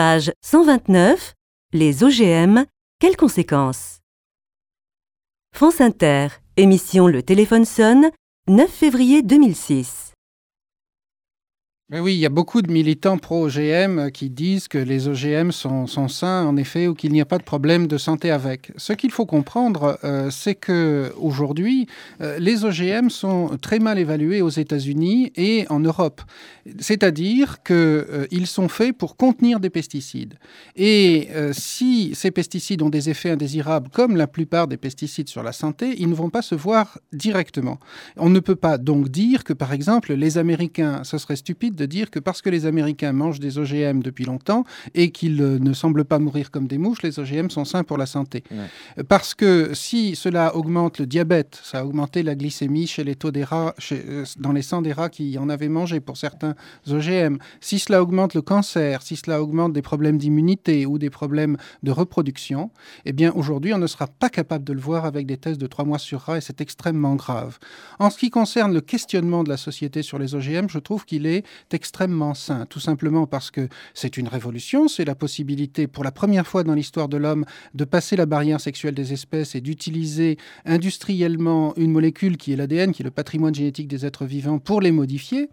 Page 129. Les OGM, quelles conséquences? France Inter, émission Le téléphone sonne, 9 février 2006. Mais oui, il y a beaucoup de militants pro-OGM qui disent que les OGM sont, sains, en effet, ou qu'il n'y a pas de problème de santé avec. Ce qu'il faut comprendre, euh, c'est que aujourd'hui, euh, les OGM sont très mal évalués aux États-Unis et en Europe. C'est-à-dire qu'ils euh, sont faits pour contenir des pesticides. Et si ces pesticides ont des effets indésirables, comme la plupart des pesticides sur la santé, ils ne vont pas se voir directement. On ne peut pas donc dire que, par exemple, les Américains, ce serait stupide de dire que parce que les Américains mangent des OGM depuis longtemps et qu'ils euh, ne semblent pas mourir comme des mouches, les OGM sont sains pour la santé. Parce que si cela augmente le diabète, ça a augmenté la glycémie chez les taux des rats, euh, dans les sangs des rats qui en avaient mangé pour certains OGM, si cela augmente le cancer, si cela augmente des problèmes d'immunité ou des problèmes de reproduction, eh bien aujourd'hui on ne sera pas capable de le voir avec des tests de trois mois sur rats et c'est extrêmement grave. En ce qui concerne le questionnement de la société sur les OGM, je trouve qu'il est extrêmement sain, tout simplement parce que c'est une révolution, c'est la possibilité pour la première fois dans l'histoire de l'homme de passer la barrière sexuelle des espèces et d'utiliser industriellement une molécule qui est l'ADN, qui est le patrimoine génétique des êtres vivants, pour les modifier.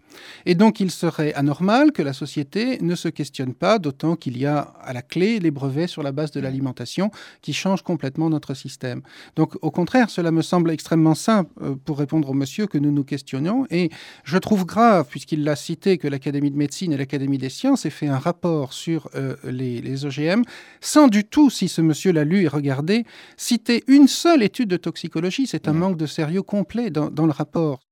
Et donc il serait anormal que la société ne se questionne pas, d'autant qu'il y a à la clé les brevets sur la base de l'alimentation qui changent complètement notre système. Donc au contraire, cela me semble extrêmement simple euh, pour répondre au monsieur que nous nous questionnons. Et je trouve grave, puisqu'il l'a cité, que l'Académie de médecine et l'Académie des sciences aient fait un rapport sur euh, les, OGM, sans du tout, si ce monsieur l'a lu et regardé, citer une seule étude de toxicologie. C'est un manque de sérieux complet dans, dans le rapport.